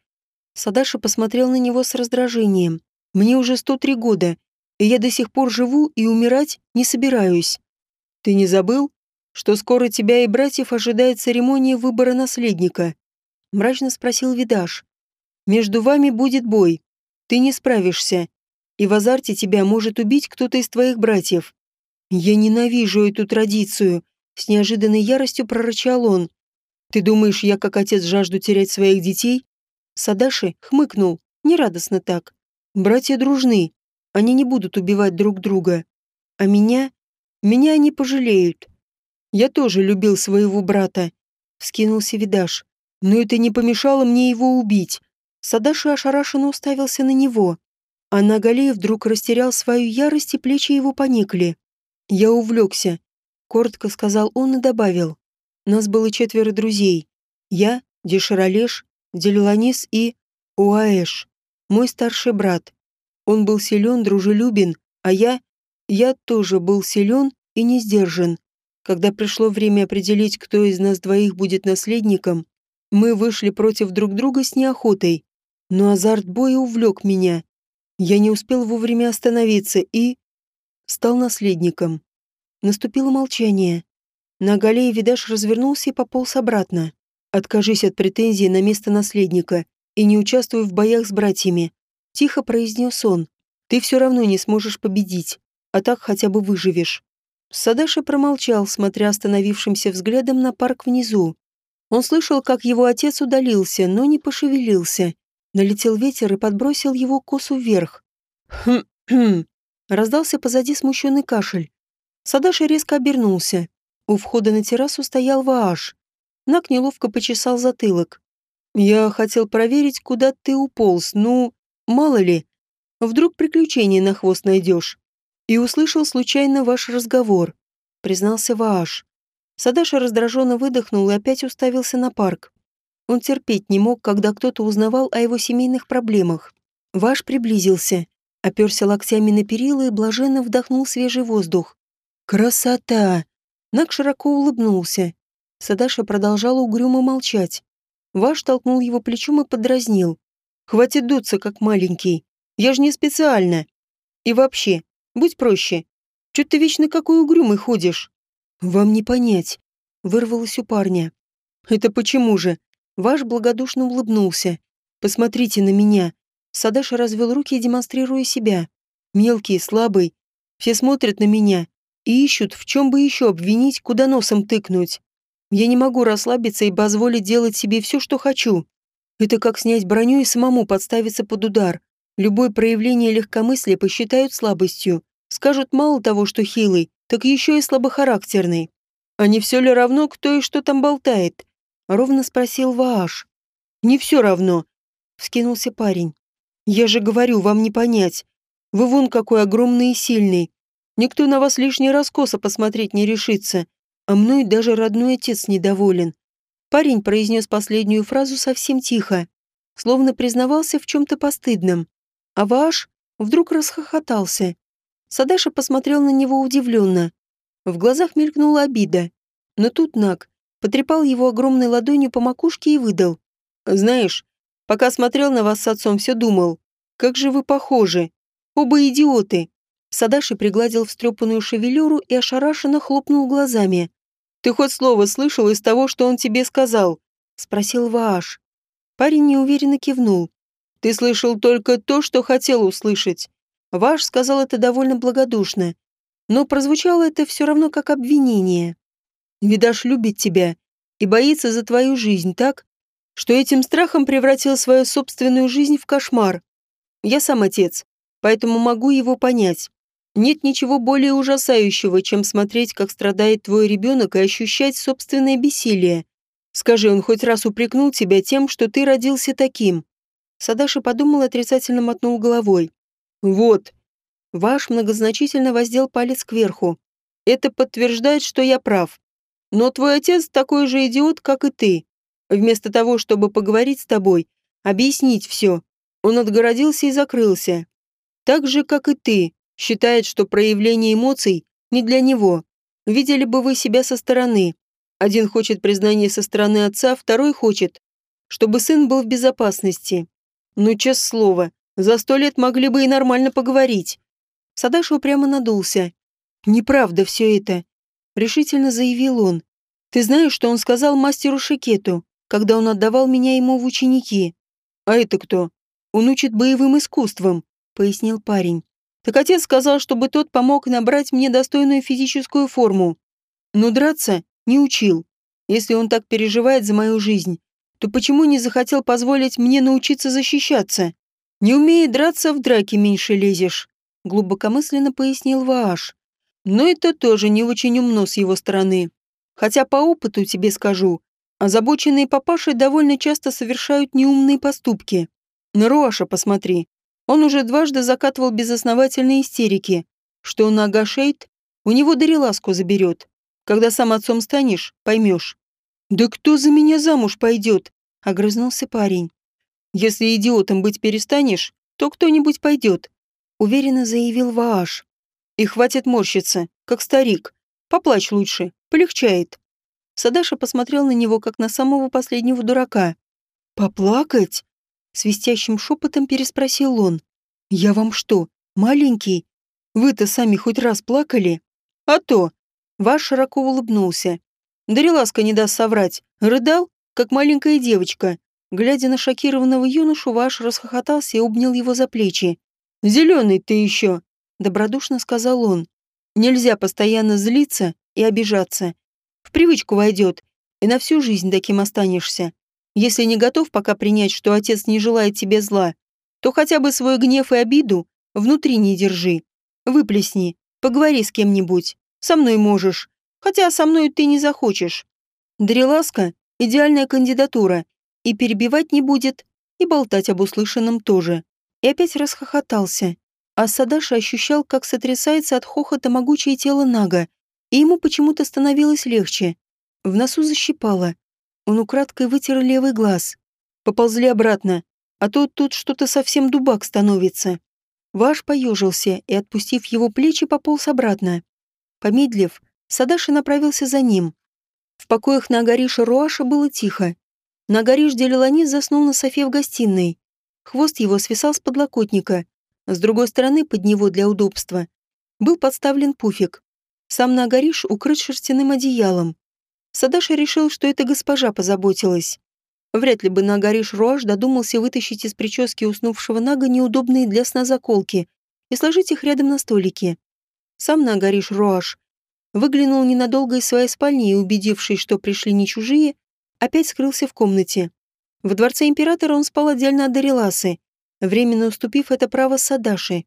Садаша посмотрел на него с раздражением. Мне уже 103 года, и я до сих пор живу и умирать не собираюсь. Ты не забыл, что скоро тебя и братьев ожидает церемония выбора наследника? Мрачно спросил Видаш. Между вами будет бой. Ты не справишься, и в азарте тебя может убить кто-то из твоих братьев. Я ненавижу эту традицию, с неожиданной яростью прорычал он. Ты думаешь, я как отец жажду терять своих детей? Садаши хмыкнул, нерадостно так. Братья дружны. Они не будут убивать друг друга. А меня? Меня они пожалеют. Я тоже любил своего брата. Вскинулся Видаш. Но это не помешало мне его убить. Садаши ошарашенно уставился на него. А Нагалеев вдруг растерял свою ярость, и плечи его поникли. Я увлекся. Коротко сказал он и добавил. Нас было четверо друзей. Я, Деширалеш, Делиланис и Уаэш, мой старший брат. Он был силен, дружелюбен, а я... Я тоже был силен и не сдержан. Когда пришло время определить, кто из нас двоих будет наследником, мы вышли против друг друга с неохотой. Но азарт боя увлек меня. Я не успел вовремя остановиться и... стал наследником. Наступило молчание. На галее Видаш развернулся и пополз обратно. «Откажись от претензий на место наследника и не участвуй в боях с братьями», — тихо произнес он. «Ты все равно не сможешь победить, а так хотя бы выживешь». Садаши промолчал, смотря остановившимся взглядом на парк внизу. Он слышал, как его отец удалился, но не пошевелился. Налетел ветер и подбросил его косу вверх. «Хм-хм!» Раздался позади смущенный кашель. Садаши резко обернулся. У входа на террасу стоял Вааш. Нак неловко почесал затылок. «Я хотел проверить, куда ты уполз, ну, мало ли. Вдруг приключение на хвост найдешь. И услышал случайно ваш разговор», — признался Вааш. Садаша раздраженно выдохнул и опять уставился на парк. Он терпеть не мог, когда кто-то узнавал о его семейных проблемах. Ваш приблизился, оперся локтями на перила и блаженно вдохнул свежий воздух. «Красота!» Нак широко улыбнулся. Садаша продолжала угрюмо молчать. Ваш толкнул его плечом и подразнил. «Хватит дуться, как маленький. Я же не специально. И вообще, будь проще. Чё ты вечно какой угрюмый ходишь?» «Вам не понять», — вырвалось у парня. «Это почему же?» Ваш благодушно улыбнулся. «Посмотрите на меня». Садаша развел руки, демонстрируя себя. Мелкий, слабый. Все смотрят на меня и ищут, в чем бы еще обвинить, куда носом тыкнуть. Я не могу расслабиться и позволить делать себе все, что хочу. Это как снять броню и самому подставиться под удар. Любое проявление легкомыслия посчитают слабостью. Скажут мало того, что хилый, так еще и слабохарактерный. А не все ли равно, кто и что там болтает? Ровно спросил Вааш. Не все равно, вскинулся парень. Я же говорю, вам не понять. Вы вон какой огромный и сильный. Никто на вас лишний раз косо посмотреть не решится, а мной даже родной отец недоволен. Парень произнес последнюю фразу совсем тихо, словно признавался в чем-то постыдном. А Ваш вдруг расхохотался. Садаша посмотрел на него удивленно. В глазах мелькнула обида. Но тут Нак потрепал его огромной ладонью по макушке и выдал. «Знаешь, пока смотрел на вас с отцом, все думал. Как же вы похожи. Оба идиоты. Садаши пригладил встрепанную шевелюру и ошарашенно хлопнул глазами. «Ты хоть слово слышал из того, что он тебе сказал?» — спросил Вааш. Парень неуверенно кивнул. «Ты слышал только то, что хотел услышать». Вааш сказал это довольно благодушно, но прозвучало это все равно как обвинение. «Видаш любит тебя и боится за твою жизнь, так? Что этим страхом превратил свою собственную жизнь в кошмар. Я сам отец, поэтому могу его понять. Нет ничего более ужасающего, чем смотреть, как страдает твой ребенок и ощущать собственное бессилие. Скажи, он хоть раз упрекнул тебя тем, что ты родился таким?» Садаши подумал и отрицательно мотнул головой. «Вот». Ваш многозначительно воздел палец кверху. «Это подтверждает, что я прав. Но твой отец такой же идиот, как и ты. Вместо того, чтобы поговорить с тобой, объяснить все, он отгородился и закрылся. Так же, как и ты, Считает, что проявление эмоций не для него. Видели бы вы себя со стороны. Один хочет признания со стороны отца, второй хочет, чтобы сын был в безопасности. Ну, честное слово, за сто лет могли бы и нормально поговорить. Садашу прямо надулся. «Неправда все это», — решительно заявил он. «Ты знаешь, что он сказал мастеру Шикету, когда он отдавал меня ему в ученики?» «А это кто?» «Он учит боевым искусствам», — пояснил парень. Так отец сказал, чтобы тот помог набрать мне достойную физическую форму. Но драться не учил. Если он так переживает за мою жизнь, то почему не захотел позволить мне научиться защищаться? Не умея драться, в драке меньше лезешь. глубокомысленно пояснил Вааш. Но это тоже не очень умно с его стороны. Хотя по опыту тебе скажу, озабоченные папаши довольно часто совершают неумные поступки. На Руаша посмотри. Он уже дважды закатывал безосновательные истерики, что он Агашейт у него дариласку заберет. Когда сам отцом станешь, поймешь. «Да кто за меня замуж пойдет?» — огрызнулся парень. «Если идиотом быть перестанешь, то кто-нибудь пойдет», — уверенно заявил Вааш. «И хватит морщиться, как старик. Поплачь лучше, полегчает». Садаша посмотрел на него, как на самого последнего дурака. «Поплакать?» — свистящим шепотом переспросил он. «Я вам что, маленький? Вы-то сами хоть раз плакали?» «А то!» — Ваш широко улыбнулся. Дариласка не даст соврать. Рыдал, как маленькая девочка. Глядя на шокированного юношу, Ваш расхохотался и обнял его за плечи. «Зеленый ты еще!» — добродушно сказал он. «Нельзя постоянно злиться и обижаться. В привычку войдет, и на всю жизнь таким останешься. Если не готов пока принять, что отец не желает тебе зла, то хотя бы свой гнев и обиду внутри не держи. Выплесни, поговори с кем-нибудь. Со мной можешь. Хотя со мной ты не захочешь. Дреласка — идеальная кандидатура. И перебивать не будет, и болтать об услышанном тоже. И опять расхохотался. А Садаша ощущал, как сотрясается от хохота могучее тело Нага, и ему почему-то становилось легче. В носу защипало. Он украдкой вытер левый глаз. Поползли обратно, а то тут что-то совсем дубак становится. Ваш поежился и, отпустив его плечи, пополз обратно. Помедлив, Садаши направился за ним. В покоях на Агариша Руаша было тихо. Нагариш Делиланис заснул на софе в гостиной. Хвост его свисал с подлокотника. С другой стороны, под него для удобства, был подставлен пуфик. Сам Нагариш укрыт шерстяным одеялом. Садаша решил, что эта госпожа позаботилась. Вряд ли бы Нагариш Руаш додумался вытащить из прически уснувшего Нага неудобные для сна заколки и сложить их рядом на столике. Сам Нагариш Руаш выглянул ненадолго из своей спальни и, убедившись, что пришли не чужие, опять скрылся в комнате. Во дворце императора он спал отдельно от Дариласы, временно уступив это право Садаши.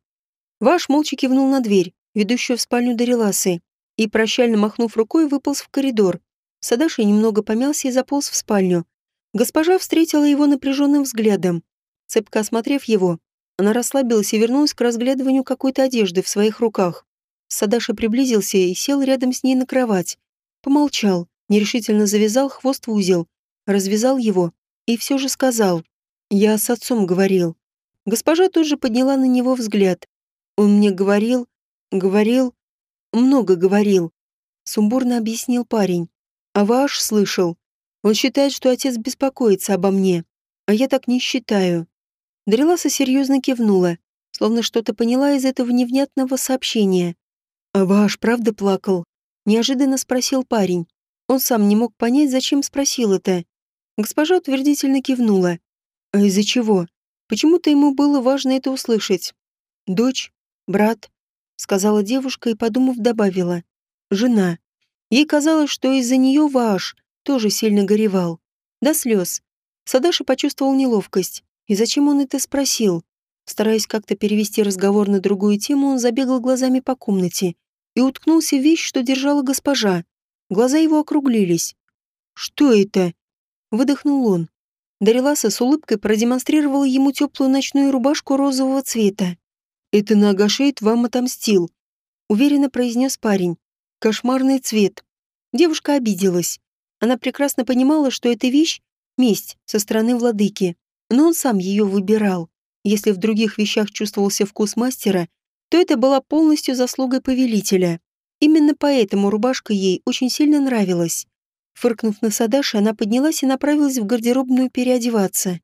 Ваш молча кивнул на дверь, ведущую в спальню Дариласы, и, прощально махнув рукой, выполз в коридор. Садаши немного помялся и заполз в спальню. Госпожа встретила его напряженным взглядом. Цепко осмотрев его, она расслабилась и вернулась к разглядыванию какой-то одежды в своих руках. Садаша приблизился и сел рядом с ней на кровать. Помолчал, нерешительно завязал хвост в узел, развязал его и все же сказал. «Я с отцом говорил». Госпожа тут же подняла на него взгляд. «Он мне говорил, говорил, много говорил», сумбурно объяснил парень. А ваш слышал. Он считает, что отец беспокоится обо мне, а я так не считаю. Дреласа серьезно кивнула, словно что-то поняла из этого невнятного сообщения. «А ваш правда плакал?» — неожиданно спросил парень. Он сам не мог понять, зачем спросил это. Госпожа утвердительно кивнула. «А из-за чего? Почему-то ему было важно это услышать. Дочь, брат», — сказала девушка и, подумав, добавила. «Жена». Ей казалось, что из-за нее Ваш тоже сильно горевал. До слез. Садаши почувствовал неловкость. И зачем он это спросил? Стараясь как-то перевести разговор на другую тему, он забегал глазами по комнате и уткнулся в вещь, что держала госпожа. Глаза его округлились. «Что это?» — выдохнул он. Дариласа с улыбкой продемонстрировала ему теплую ночную рубашку розового цвета. «Это Нагашейт вам отомстил», — уверенно произнес парень. «Кошмарный цвет». Девушка обиделась. Она прекрасно понимала, что эта вещь — месть со стороны владыки. Но он сам ее выбирал. Если в других вещах чувствовался вкус мастера, то это была полностью заслугой повелителя. Именно поэтому рубашка ей очень сильно нравилась. Фыркнув на Садаши, она поднялась и направилась в гардеробную переодеваться.